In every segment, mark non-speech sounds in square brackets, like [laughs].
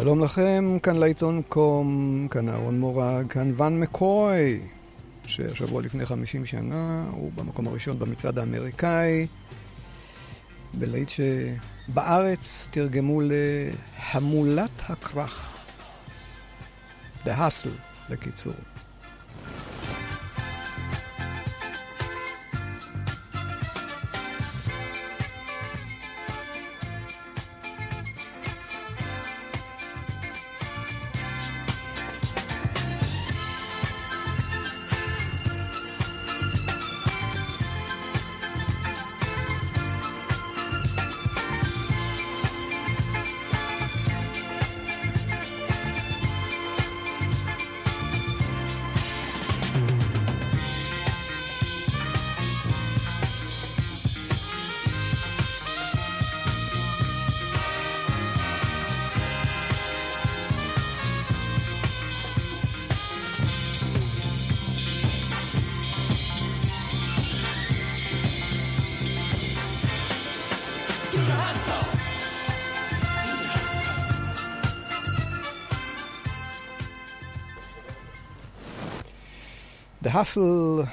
שלום לכם, כאן לעיתון קום, כאן אהרון מורג, כאן ואן מקוי, שהשבוע לפני 50 שנה הוא במקום הראשון במצעד האמריקאי, בלהיט שבארץ תרגמו להמולת הכרך, The Hustle בקיצור. The Hustle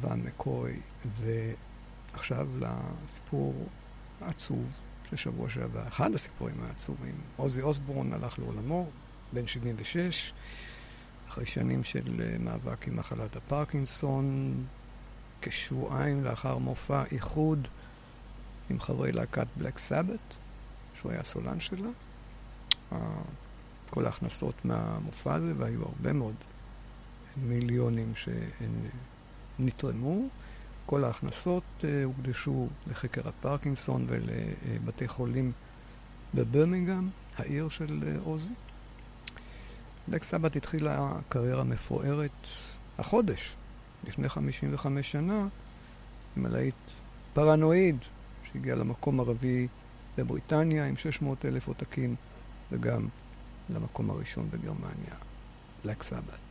ואן מקוי, ועכשיו לסיפור העצוב של שבוע שעבר, אחד הסיפורים העצובים. עוזי אוסבורן הלך לעולמו, בן 76, אחרי שנים של מאבק עם מחלת הפרקינסון, כשבועיים לאחר מופע איחוד עם חברי להקת בלק סבת, שהוא היה סולן שלה. כל ההכנסות מהמופע הזה, והיו הרבה מאוד מיליונים שהן נתרמו. כל ההכנסות הוקדשו לחקר הפרקינסון ולבתי חולים בברמינגהם, העיר של עוזי. בלק סבת התחילה קריירה מפוארת החודש, לפני 55 שנה, עם הלהיט פרנואיד, שהגיע למקום הרביעי בבריטניה עם 600 אלף עותקים, וגם למקום הראשון בגרמניה, בלק סבת.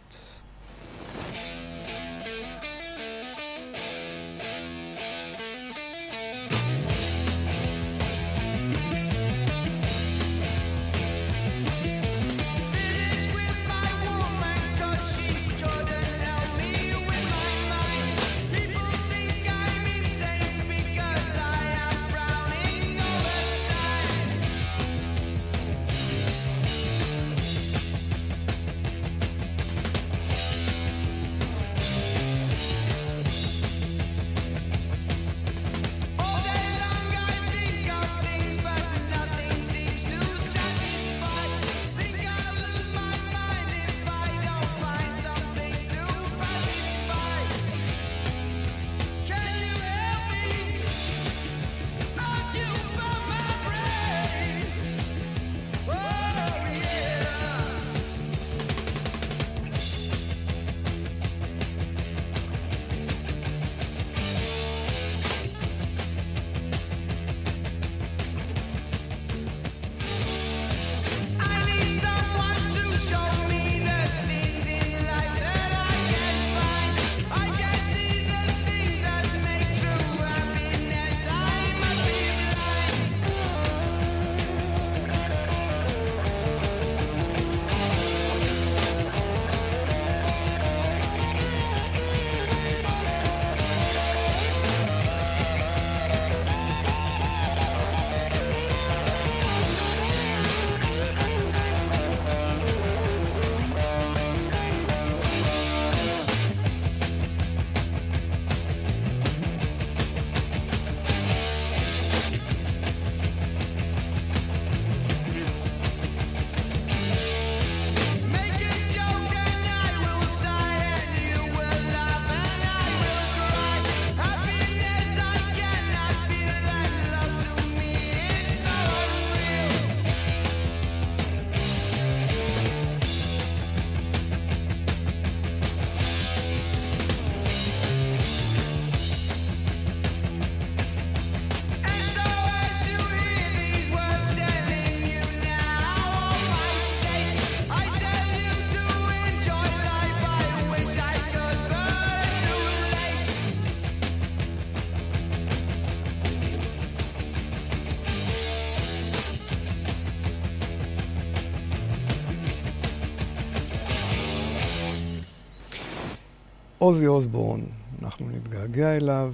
עוזי אוסבורן, אנחנו נתגעגע אליו.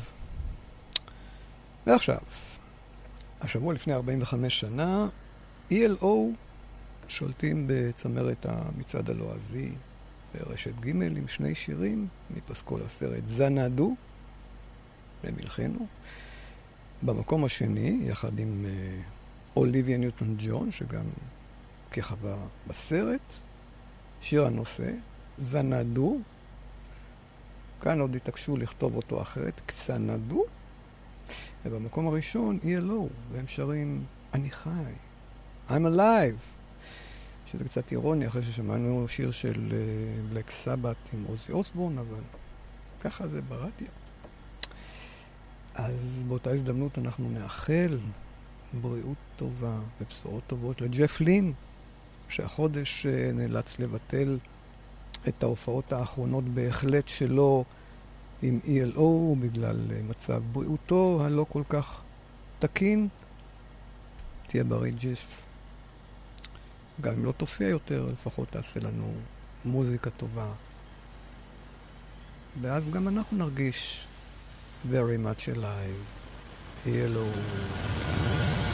ועכשיו, השבוע לפני 45 שנה, ELO שולטים בצמרת המצעד הלועזי ברשת ג' עם שני שירים מפסקול הסרט זנדו, למלחנו. במקום השני, יחד עם אה, אוליביה ניוטון ג'ון, שגם כיכבה בסרט, שיר הנושא, זנדו, כאן עוד התעקשו לכתוב אותו אחרת, קצנדו, ובמקום הראשון ELO, והם שרים אני חי, I'm alive, שזה קצת אירוני אחרי ששמענו שיר של בלק uh, סבת עם עוזי אוסבורן, אבל ככה זה ברדיו. אז באותה הזדמנות אנחנו נאחל בריאות טובה ובשורות טובות לג'ף לין, שהחודש uh, נאלץ לבטל את ההופעות האחרונות בהחלט שלו עם ELO בגלל אה, מצב בריאותו הלא כל כך תקין. תהיה בריא ג'יף. גם אם לא תופיע יותר, לפחות תעשה לנו מוזיקה טובה. ואז גם אנחנו נרגיש very much alive. ELO.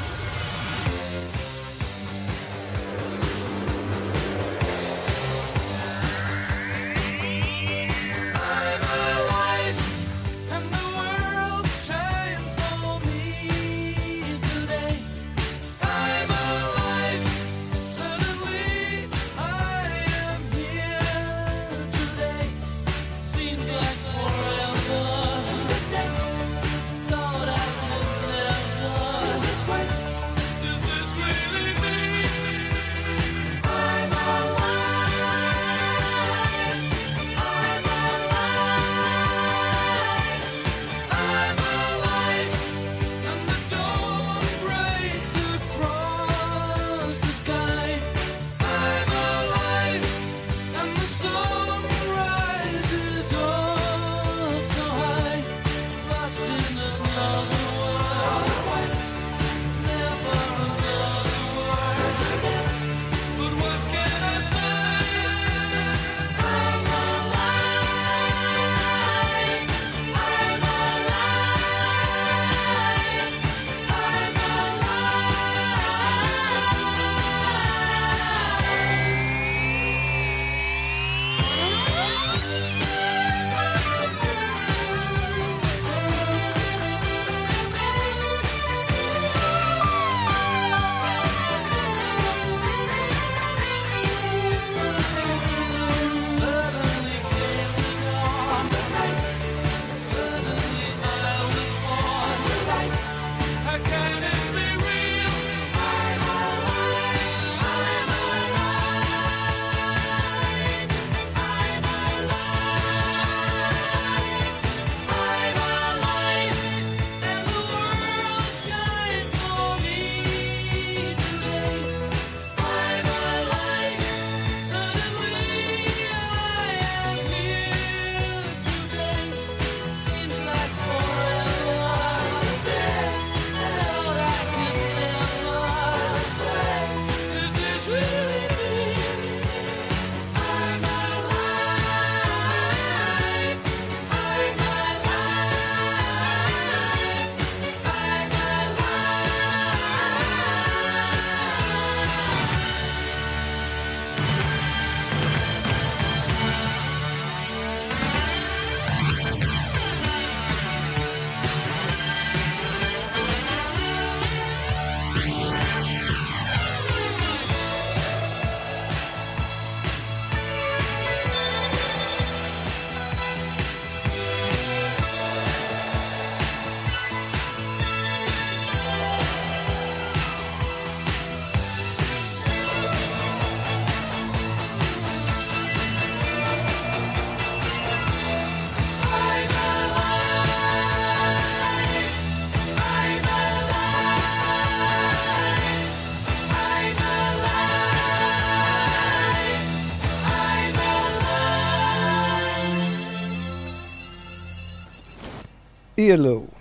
ELO.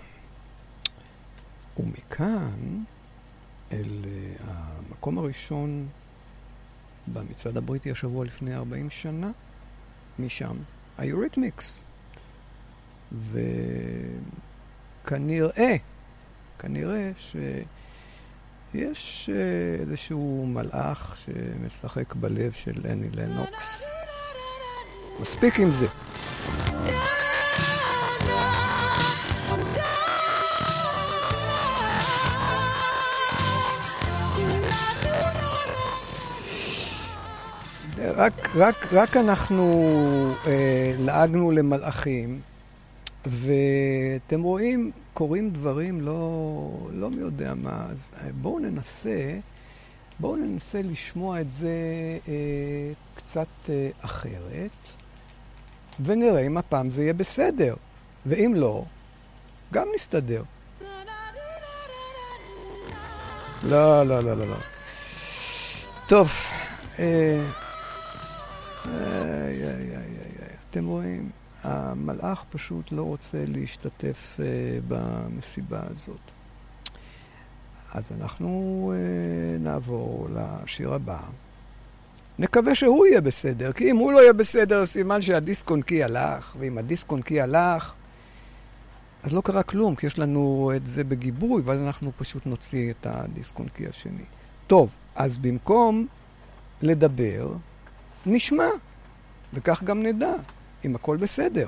ומכאן אל uh, המקום הראשון במצעד הבריטי השבוע לפני 40 שנה, משם, היוריתמיקס. וכנראה, כנראה שיש uh, איזשהו מלאך שמשחק בלב של אני לנוקס. מספיק עם זה. רק, רק, רק אנחנו אה, לעגנו למלאכים, ואתם רואים, קורים דברים לא, לא מי יודע מה, אז אה, בואו ננסה, בואו ננסה לשמוע את זה אה, קצת אה, אחרת, ונראה אם הפעם זה יהיה בסדר, ואם לא, גם נסתדר. לא, לא, לא, לא, לא. טוב, אה... איי, איי, איי, אתם רואים, המלאך פשוט לא רוצה להשתתף uh, במסיבה הזאת. אז אנחנו uh, נעבור לשיר הבא. נקווה שהוא יהיה בסדר, כי אם הוא לא יהיה בסדר, סימן שהדיסק אונקי הלך, ואם הדיסק אונקי הלך, אז לא קרה כלום, כי יש לנו את זה בגיבוי, ואז אנחנו פשוט נוציא את הדיסק אונקי השני. טוב, אז במקום לדבר, נשמע, וכך גם נדע אם הכל בסדר.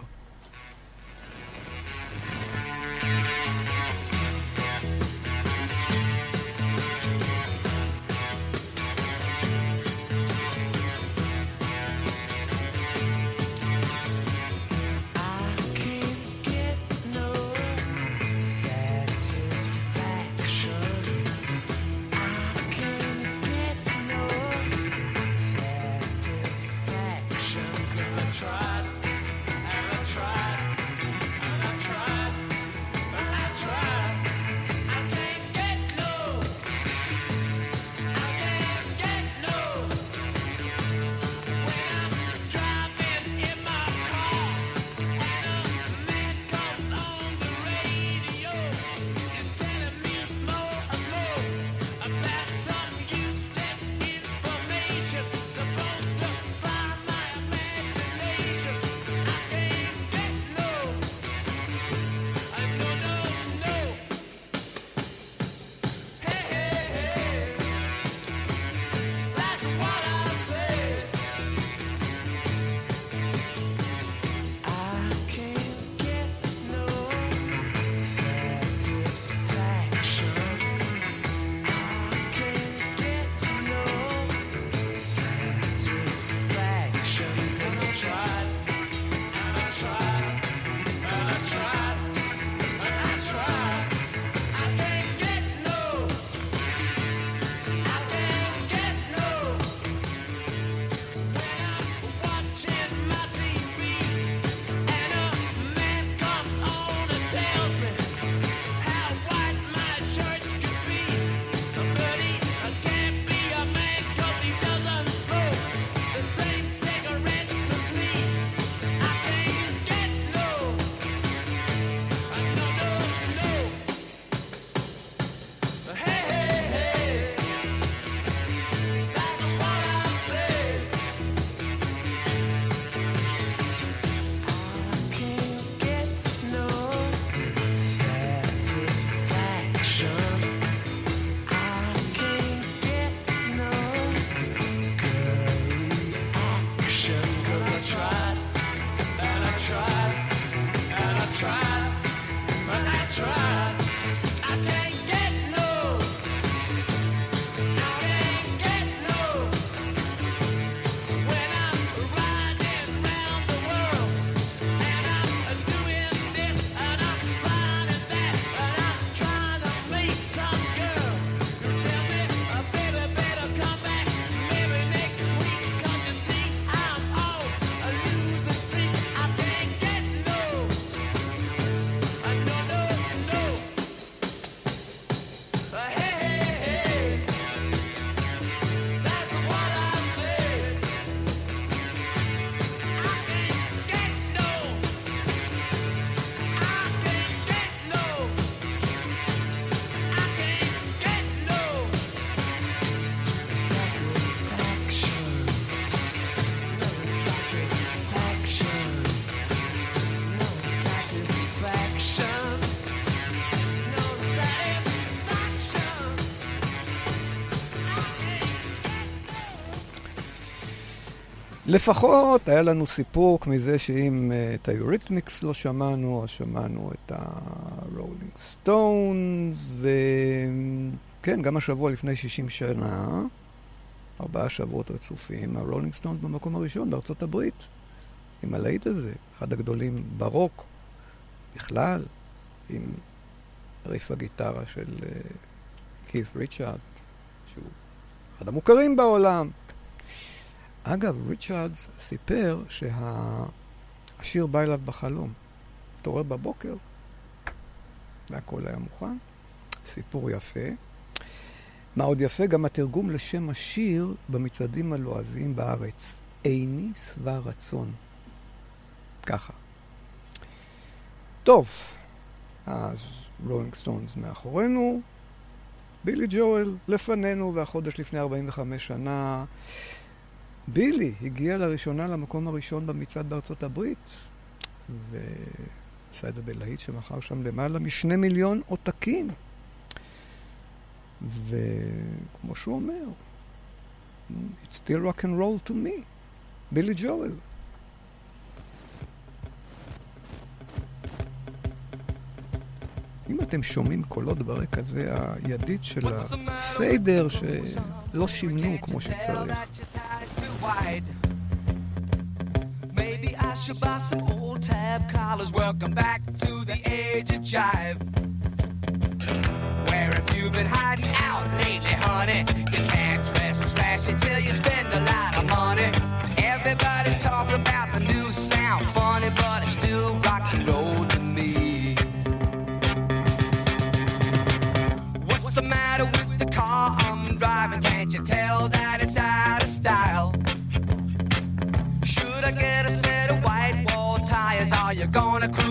לפחות היה לנו סיפוק מזה שאם uh, את היוריתמיקס לא שמענו, אז שמענו את הרולינג סטונס, וכן, גם השבוע לפני 60 שנה, ארבעה שבועות רצופים, הרולינג סטונס במקום הראשון בארצות הברית, עם הלהיט הזה, אחד הגדולים ברוק בכלל, עם ריף הגיטרה של קית' אה, ריצ'ארדס, שהוא אחד המוכרים בעולם. אגב, ריצ'רדס סיפר שהשיר בא אליו בחלום. התעורר בבוקר, והכל היה מוכן. סיפור יפה. מה עוד יפה? גם התרגום לשם השיר במצעדים הלועזיים בארץ. איני שבע רצון. ככה. טוב, אז רולינג סטונס מאחורינו, בילי ג'ואל לפנינו, והחודש לפני 45 שנה בילי הגיע לראשונה למקום הראשון במצעד בארצות הברית, ועשה את זה בלהיט שמכר שם למעלה משני מיליון עותקים. וכמו שהוא אומר, It's still rock and roll to me, בילי ג'ואל. אם אתם שומעים קולות ברקע, זה הידית של הפיידר שלא שימנו כמו שצריך. Maybe I should buy some old tab collars. Welcome back to the age of jive. Where have you been hiding out lately, honey? You can't dress trashy till you spend a lot of money. Everybody's talking about the new sound,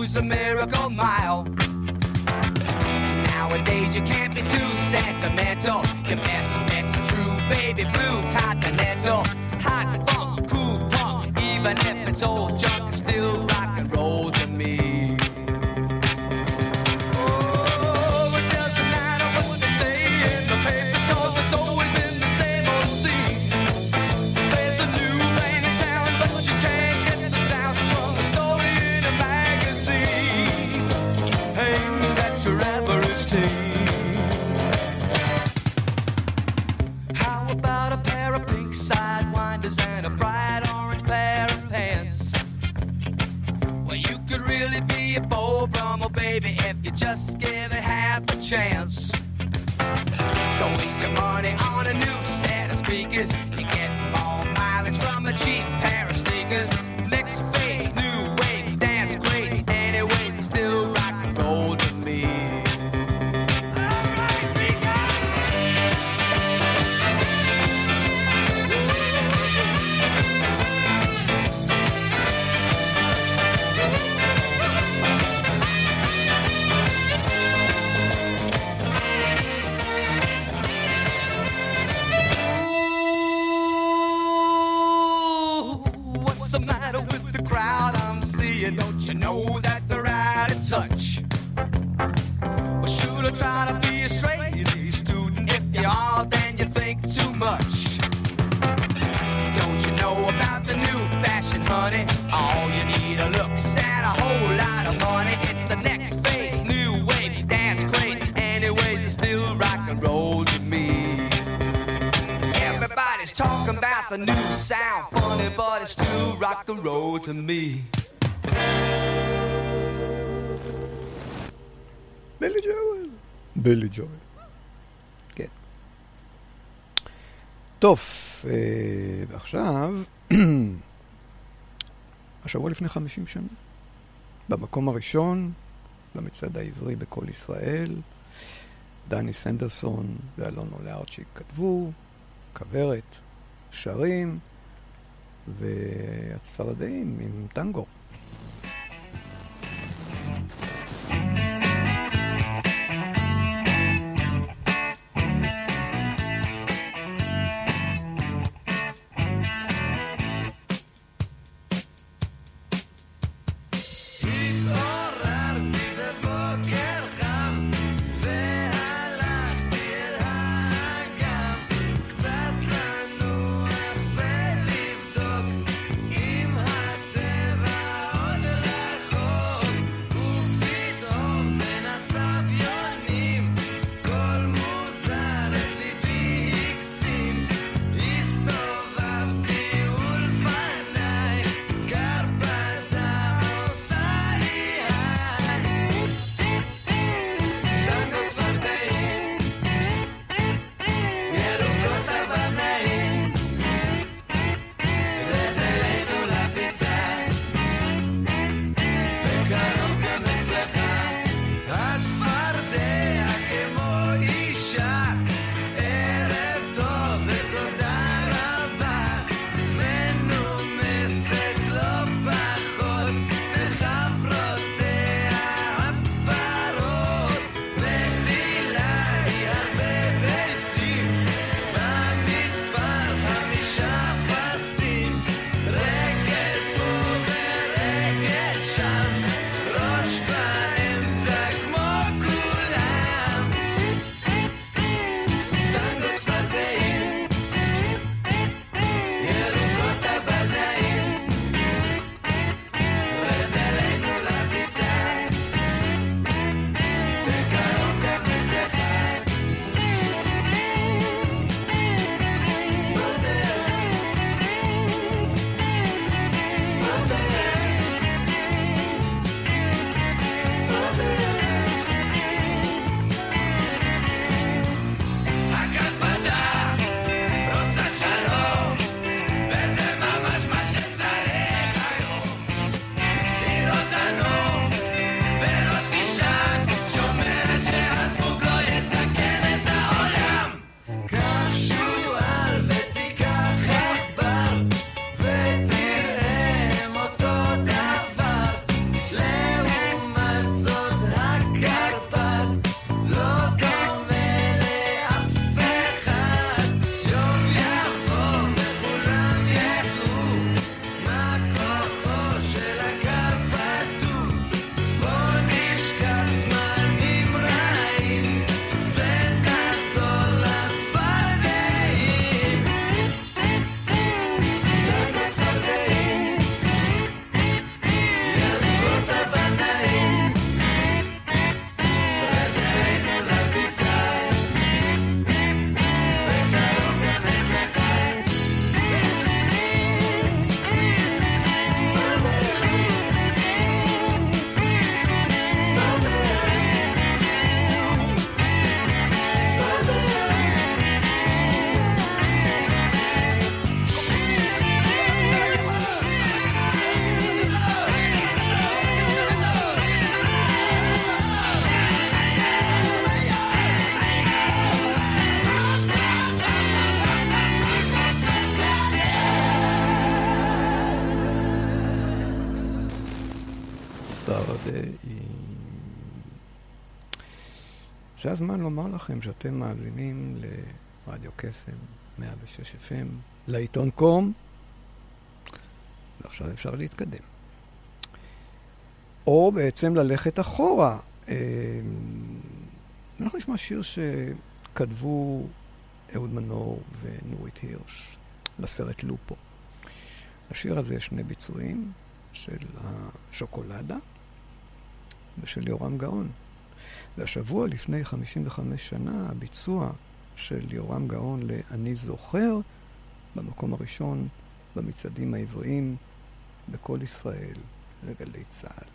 gonna the miracle mile? Nowadays you can't be too sentimental. Your best bet's true baby blue continental. tickets. And roll to me. Everybody's talking about the new sound, funny, but it's still rock and roll to me. בילי ג'ואל. בילי ג'ואל. כן. טוב, אה, ועכשיו, השבוע לפני 50 שנה, במקום הראשון, במצעד העברי בקול ישראל, דני סנדרסון ואלונו לארצ'יק כתבו, כוורת, שרים, והצפרדעים עם טנגו. הזמן לומר לכם שאתם מאזינים לרדיו קסם 106 FM, לעיתון קום, ועכשיו אפשר להתקדם. או בעצם ללכת אחורה. אה, אנחנו נשמע שיר שכתבו אהוד מנור ונורית הירש לסרט לופו. לשיר הזה יש שני ביצועים, של השוקולדה ושל יורם גאון. והשבוע לפני 55 שנה, הביצוע של יורם גאון ל"אני זוכר" במקום הראשון במצעדים העבריים בכל ישראל לגלי צה"ל.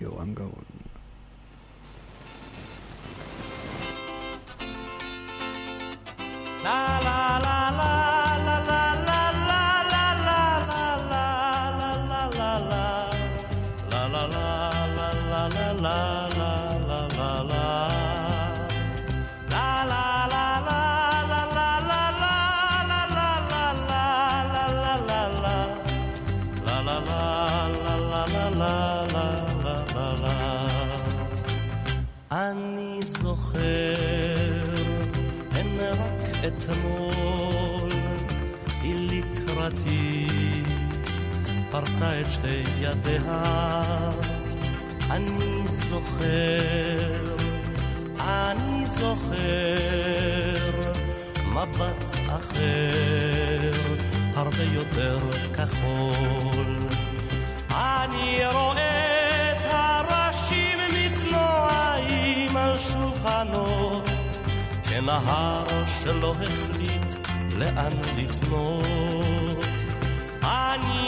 יורם גאון. La la la פרסה את שתי ידיה. אני זוכר, אני זוכר, מבט אחר, הרבה יותר כחול. אני רואה את הראשים מתנועים על שולחנות, כנהר שלא החליט לאן לפנות.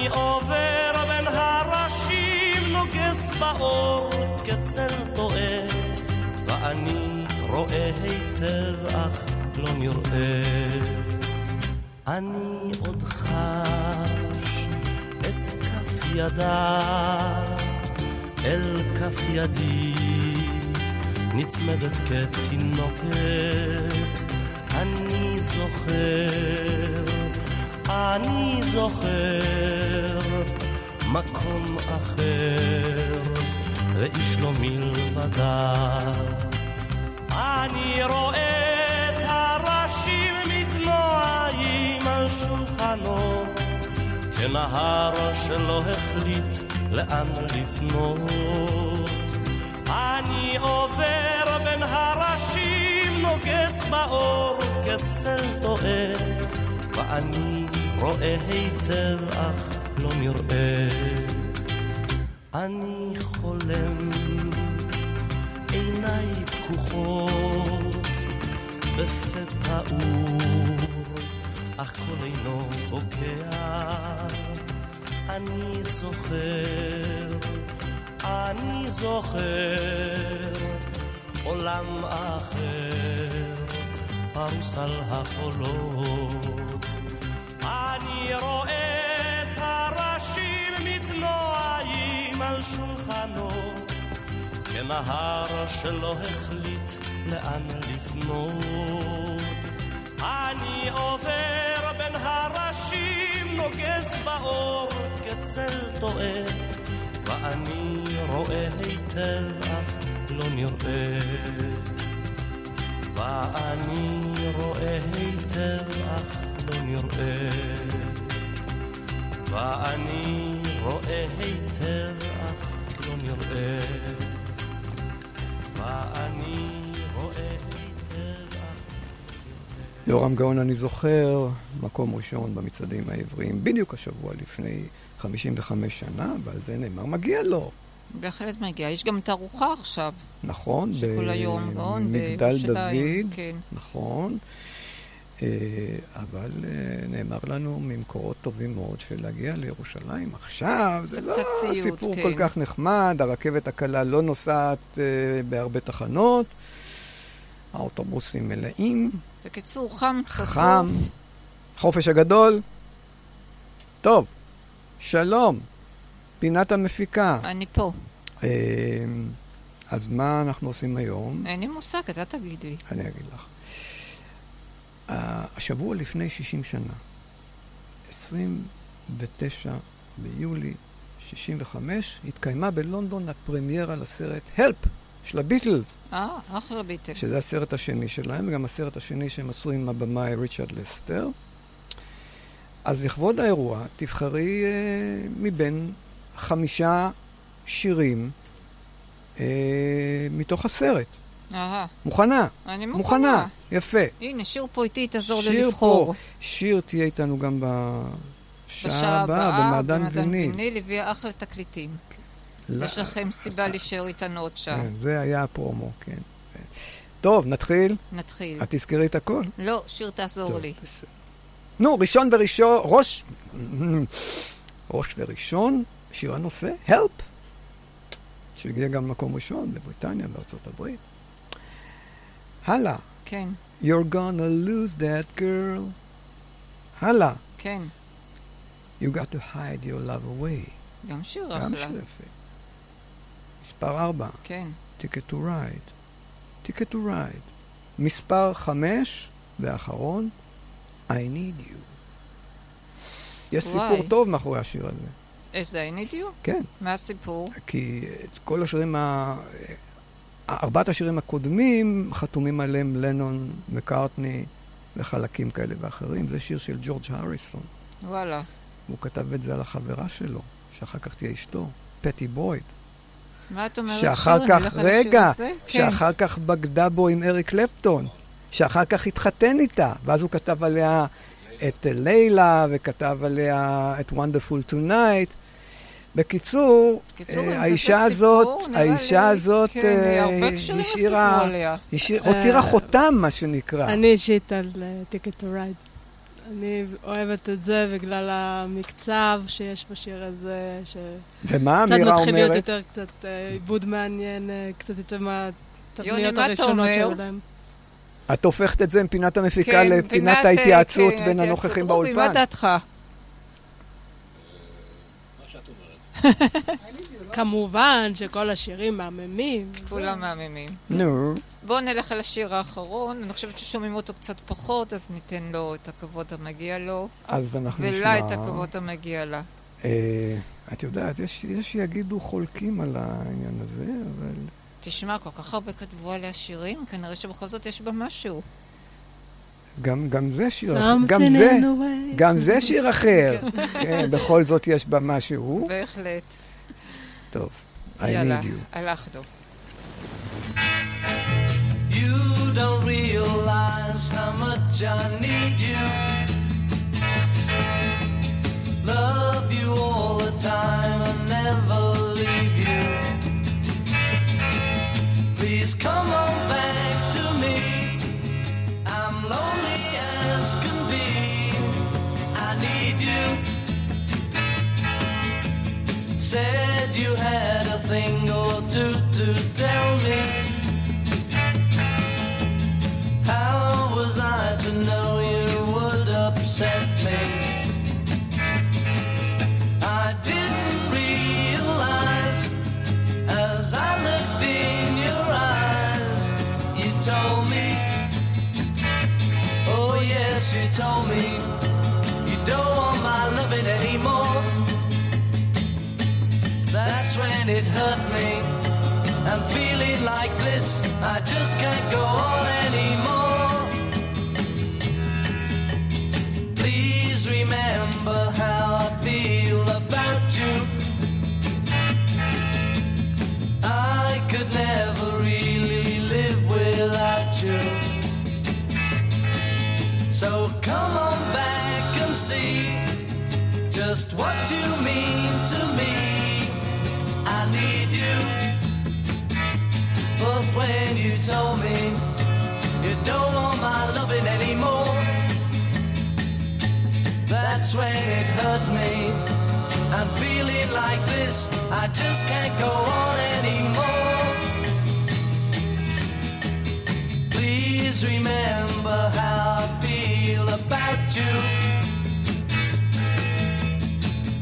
אני עובר בין הראשים, נוגס באור כצל טועה, ואני רואה היטב אך לא נראה. אני עוד חש את כף ידה אל כף ידי נצמדת כתינוקת אני זוכר, אני זוכר מקום אחר ואיש לא מלבדה אני רואה את הראשים מתנועים על שולחנו כנהר שלא החליט לאן לפנות. אני עובר בין הראשים, נוגס באור כצל טועה, ואני רואה היטב אך לא נראה. אני חולם, עיניי פקוחות, בפה פעור, אך קול אינו בוקע. אני זוכר, אני זוכר, עולם אחר, פרוס על החולות. אני רואה את הראשים מתנועים על שולחנו, כנהר שלא החליט לאן לפנות. אני עובר בין הראשים, נוגס באור כצל טועה, ואני רואה היטב אך לא נראה. ואני רואה היטב אך לא נראה. ואני רואה היטב אך לא נראה. ואני רואה היטב אך יורם גאון, אני זוכר, מקום ראשון במצעדים העבריים, בדיוק השבוע לפני 55 שנה, ועל זה נאמר, מגיע לו. בהחלט מגיע. יש גם תערוכה עכשיו, נכון, שכל היום גאון במגדל בירושלים, דוד, כן. נכון. אה, אבל אה, נאמר לנו ממקורות טובים מאוד שלהגיע לירושלים עכשיו, זה, זה לא סיוט, סיפור כן. כל כך נחמד, הרכבת הקלה לא נוסעת אה, בהרבה תחנות, האוטובוסים מלאים, בקיצור, חם, צפוף. חם, חופש הגדול. טוב, שלום, פינת המפיקה. אני פה. אז מה אנחנו עושים היום? אין לי מושג, אתה תגיד לי. אני אגיד לך. השבוע לפני 60 שנה, 29 ביולי 65, התקיימה בלונדון הפרמיירה לסרט Help של הביטלס, אה, אחלה ביטלס. שזה הסרט השני שלהם, וגם הסרט השני שהם עשו עם הבמאי ריצ'רד לסטר. אז לכבוד האירוע, תבחרי אה, מבין חמישה שירים אה, מתוך הסרט. אהה, מוכנה? אני מוכנה. מוכנה. יפה. הנה, שיר פה איתי, תעזור לי לבחור. פה. שיר תהיה איתנו גם בשעה הבאה, הבאה, במעדן ויניל. ויניל הביאה אחלה תקליטים. לא- יש לכם סיבה להישאר איתנו עוד שעה. כן, זה היה הפרומו, כן. טוב, נתחיל. נתחיל. את תזכרי את הכל. לא, שיר תעזור טוב, לי. בסדר. נו, ראשון וראשון, ראש... ראש וראשון, שיר הנושא, Help, שהגיע גם למקום ראשון בבריטניה, בארצות הברית. הלאה, כן, You're gonna lose that girl. הלאה, כן. You got to hide your love away. גם שיר גם אחלה. שיר יפה. מספר ארבע, כן. Ticket to Ride. Ticket to Ride. מספר חמש, ואחרון, I need you. יש וואי. סיפור טוב מאחורי השיר הזה. איזה I need you? כן, מה הסיפור? כי את כל השירים, ה... ארבעת השירים הקודמים חתומים עליהם לנון, מקארטני וחלקים כאלה ואחרים. זה שיר של ג'ורג' הריסון. וואלה. הוא כתב את זה על החברה שלו, שאחר כך תהיה אשתו, פטי בויד. מה את אומרת? שאחר? כך, רגע? כן. שאחר כך בגדה בו עם אריק קלפטון, שאחר כך התחתן איתה, ואז הוא כתב עליה את לילה, וכתב עליה את Wonderful Tonight. בקיצור, בקיצור, אה, האישה הזאת, סיפור, נראה לי, האישה הזאת כן, אה, הרבה קשרים השאירה. השאיר- אה, הותירה חותם, מה שנקרא. אני אישית על Ticket to Ride. אני אוהבת את זה בגלל המקצב שיש בשיר הזה, שקצת ומה אמירה מתחיל להיות אומרת? יותר קצת אה, עיבוד מעניין, אה, קצת יותר יוני, מהתבניות הראשונות? שלהם. את הופכת את זה מפינת המפיקה כן, לפינת פינת, ההתייעצות כן, בין ההתייעצות. הנוכחים רובי, מה באולפן. דעתך? מה שאת אומרת. [laughs] כמובן שכל השירים מהממים. כולם מהממים. נו, בואו נלך על השיר האחרון, אני חושבת ששומעים אותו קצת פחות, אז ניתן לו את הכבוד המגיע לו, אז אנחנו נשמע... ולה את הכבוד המגיע לה. אה, את יודעת, יש יש שיגידו חולקים על העניין הזה, אבל... תשמע, כל כך הרבה כתבו עליה שירים, כנראה שבכל זאת יש בה משהו. גם, גם זה שיר אחר. גם זה, גם זה שיר אחר. [laughs] כן, בכל זאת יש בה משהו. בהחלט. טוב, I need you. יאללה, הלכנו. Love you all the time, and never Said you had a thing or two to tell me. How was I to know you would upset me? I didn't realize as I looked in your eyes, you told me, oh yes, you told me, That's when it hurt me. I'm feeling like this, I just can't go on anymore. Please remember how I feel about you. I could never really live without you. So come on back and see just what you mean to me. I need you. But when you told me you don't want my loving anymore, that's when it hurt me. I'm feeling like this, I just can't go on anymore. Please remember how I feel about you.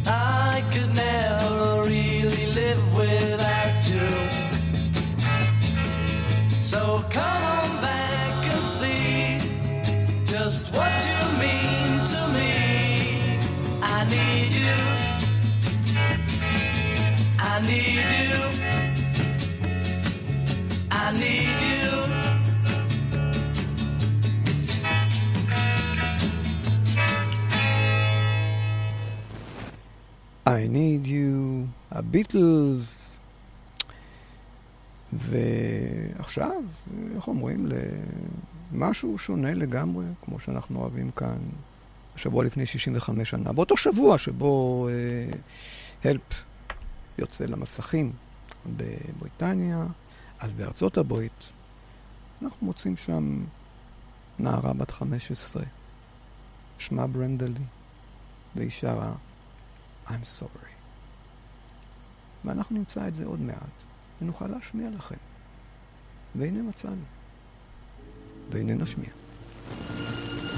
I could never just what you mean to me. I need you. need you. I need you. I need you, הביטלס. ועכשיו, איך אומרים, למשהו שונה לגמרי, כמו שאנחנו אוהבים כאן, השבוע לפני 65 שנה. באותו שבוע שבו הלפ uh, יוצא למסכים בבריטניה, אז בארצות הברית אנחנו מוצאים שם נערה בת 15, שמה ברנדלי, והיא שרה I'm sorry. ואנחנו נמצא את זה עוד מעט, ונוכל להשמיע לכם. והנה מצאנו. והנה נשמיע. I'm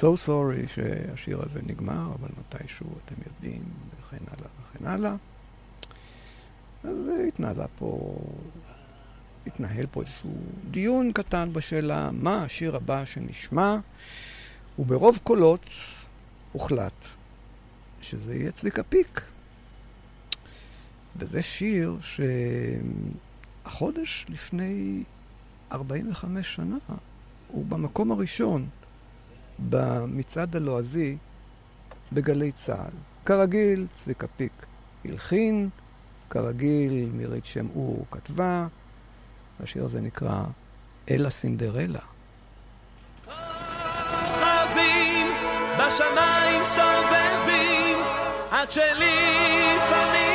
So sorry שהשיר הזה נגמר, אבל מתישהו אתם יודעים, וכן הלאה וכן הלאה. אז התנהלה פה, התנהל פה איזשהו דיון קטן בשאלה מה השיר הבא שנשמע, וברוב קולות הוחלט שזה יהיה צביקה פיק. וזה שיר שהחודש לפני 45 שנה הוא במקום הראשון במצעד הלועזי בגלי צה"ל. כרגיל, צביקה פיק הלחין, כרגיל, מירית שם אור כתבה, והשיר הזה נקרא אלה סינדרלה. בשמיים סובבים, עד שלפעמים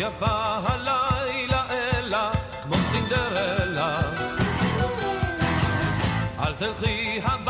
יבא הלילה אלה כמו סינדרלה. סינדרלה. אל תלכי הביתה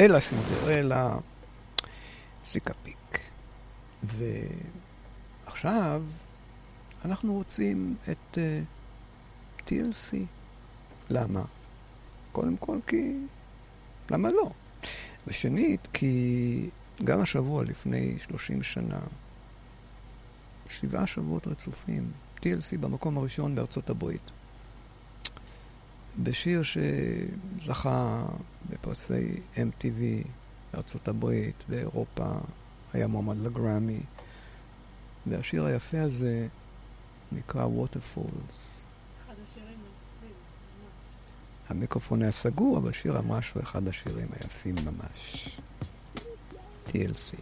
אל הסינדרלה, סיקה פיק. ועכשיו אנחנו רוצים את אה, uh, TLC. למה? קודם כל כי... למה לא? ושנית, כי גם השבוע לפני 30 שנה, שבעה שבועות רצופים, TLC במקום הראשון בארצות הברית. בשיר שזכה בפרסי MTV בארה"ב ואירופה, היה מועמד לגראמי. והשיר היפה הזה נקרא Waterfalls. המיקרופון היה סגור, אבל שיר ממש הוא אחד השירים היפים ממש. TLC.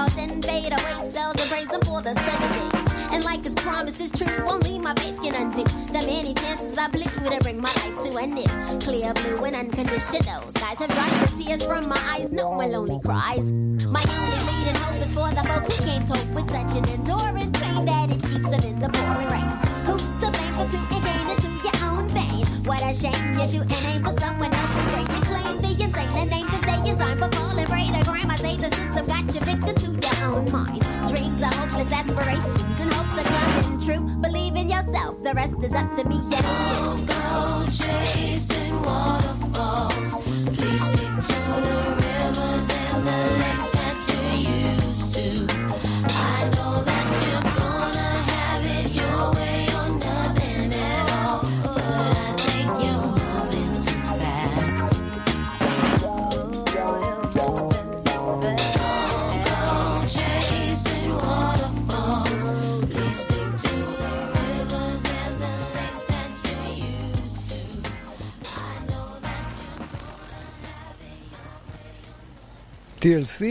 I pray fade away, seldom praise him for the seven days. And like his promise is true, only my faith can undo the many chances I blew to bring my life to an end. Clear blue and unconditional skies have dried the tears from my eyes. No one lonely cries. My only leading hope is for the folk who can't cope with such an enduring pain that it keeps them in the pouring rain. Who's to blame for two and gain into your own vein? What a shame you shoot an aim for someone else's brain. You claim the insane and aim to stay in time for falling prey to crime. I say the system aspirations and hopes are coming true. Believe in yourself, the rest is up to me and you. Go chasing TLC,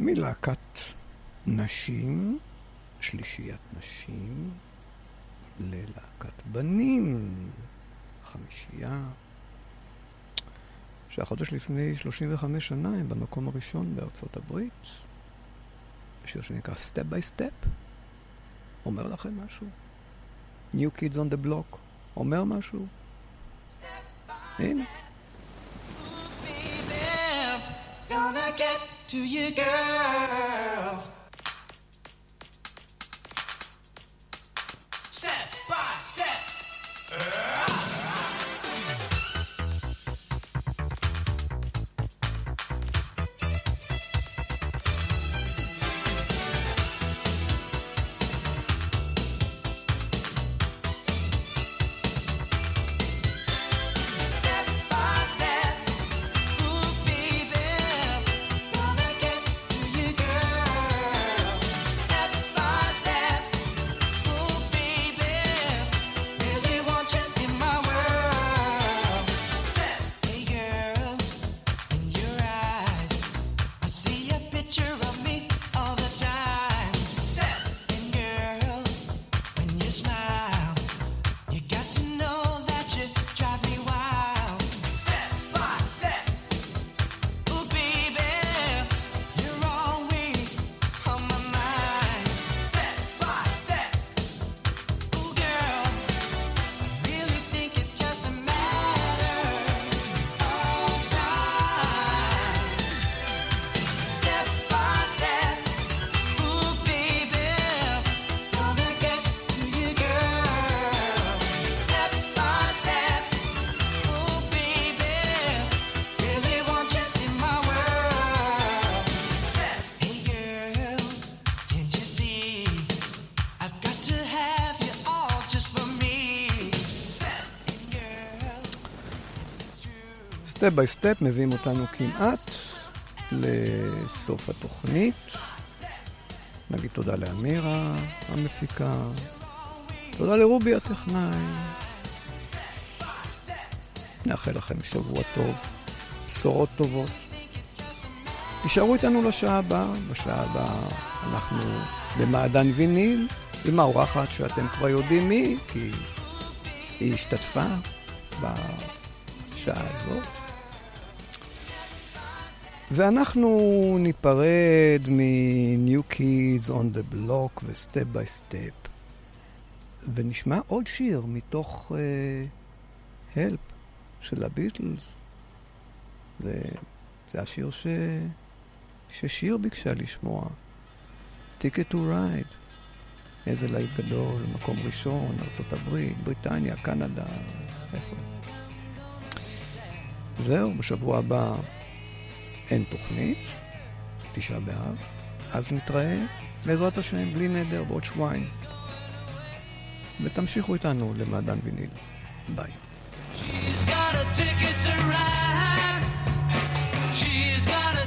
ומלהקת נשים, שלישיית נשים, ללהקת בנים, חמישייה, שהחודש לפני 35 שנה הם במקום הראשון בארצות הברית, שיר שנקרא Step by Step, אומר לכם משהו? New Kids on the Block, אומר משהו? הנה. Get to you, girl. Step by Step מביאים אותנו כמעט לסוף התוכנית. נגיד תודה לאמירה המפיקה, תודה לרובי הטכנאי. נאחל לכם שבוע טוב, בשורות טובות. תישארו איתנו לשעה הבאה, בשעה הבאה אנחנו במעדן ויניל עם האורחת שאתם כבר יודעים מי, כי היא השתתפה בשעה הזאת. ואנחנו ניפרד מ-New Kids on the Block ו-Step by Step, ונשמע עוד שיר מתוך uh, Help של הביטלס. וזה השיר ש... ששיר ביקשה לשמוע, Ticket to Ride. איזה להיט גדול, מקום ראשון, ארה"ב, בריטניה, קנדה, איפה? זהו, בשבוע הבא אין תוכנית, תשעה באב, אז נתראה, בעזרת השם, בלי נדר, בעוד שבועיים. ותמשיכו איתנו למעדן ויניל. ביי. She's got a ticket to ride. She's got a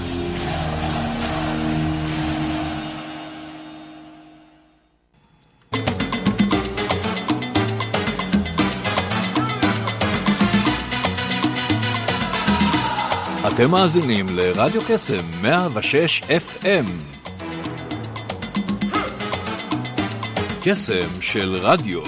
אתם מאזינים לרדיו קסם 106 FM. קסם של רדיו.